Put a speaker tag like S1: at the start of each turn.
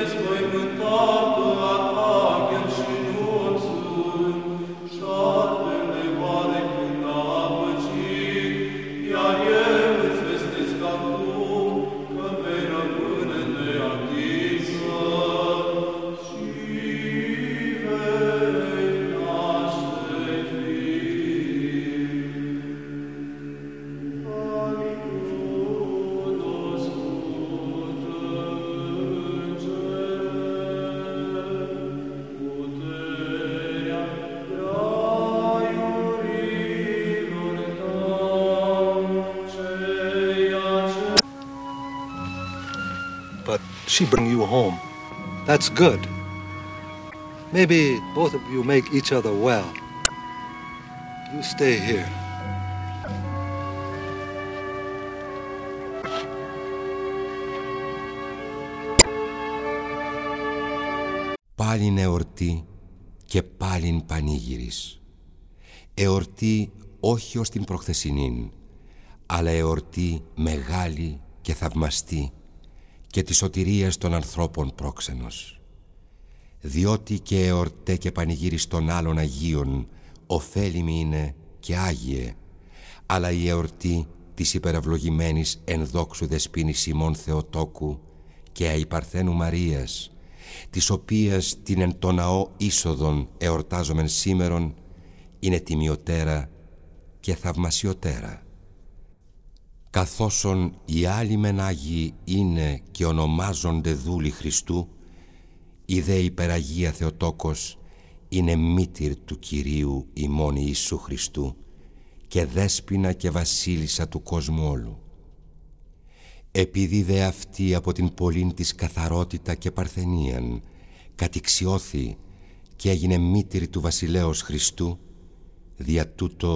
S1: Christ, but she bring you home. That's good. Maybe both of you make each other well. You stay here.
S2: Πάλιν εορτή και πάλιν πανήγυρις. Εορτή όχι ως την προχθεσινήν, αλλά εορτή μεγάλη και θαυμαστή και τη σωτηρίας των ανθρώπων πρόξενος. Διότι και εορτέ και πανηγύρις των άλλων Αγίων ωφέλιμη είναι και Άγιε, αλλά η εορτή της υπερευλογημένης ενδόξου δεσποίνης Σιμών Θεοτόκου και αϊπαρθένου Μαρίας, της οποίας την εν το ναό είσοδον εορτάζομεν σήμερον, είναι τιμιωτέρα και θαυμασιωτέρα. Καθώσον οι άλλοι μεν Άγιοι είναι και ονομάζονται δούλοι Χριστού, η δε υπεραγία Θεοτόκος είναι μήτυρ του Κυρίου ημών Ιησού Χριστού και δέσποινα και βασίλισσα του κόσμου όλου. Επειδή δε αυτή από την πολλήν της καθαρότητα και παρθενίαν κατηξιώθη και έγινε μήτυρη του βασιλέως Χριστού, δια τούτο